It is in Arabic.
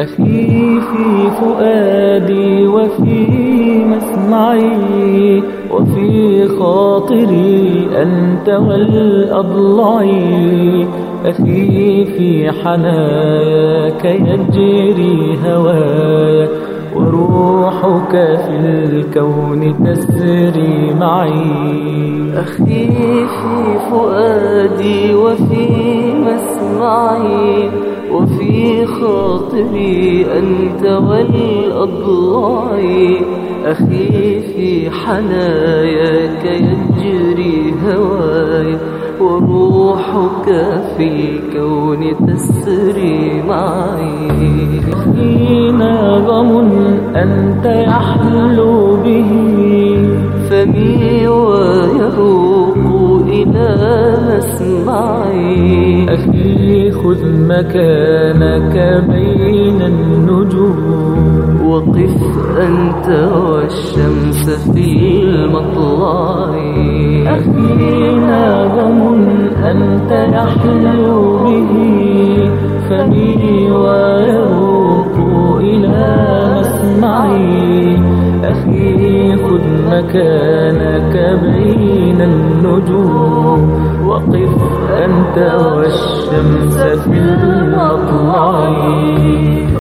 أخي في فؤادي وفي مسمعي وفي خاطري أنت والأضلعي أخي في حناياك يجري هوايا وروحك في الكون تسري معي أخي في فؤادي وفي مسمعي وفي خاطري أنت والأضلاع. أخي في حناياك يجري هواي وروحك في الكون تسري معي. أخي نغم أنت يحلو به فمي ويروق إلى مسمعي أخي خذ مكانك بين النجوم. وقف أنت والشمس في المطلع. أخي نغم أنت يحلو به. فمي ويروق إلى مسمعي. أخي خذ مكانك بين النجوم. وقف أنت والشمس في المطلع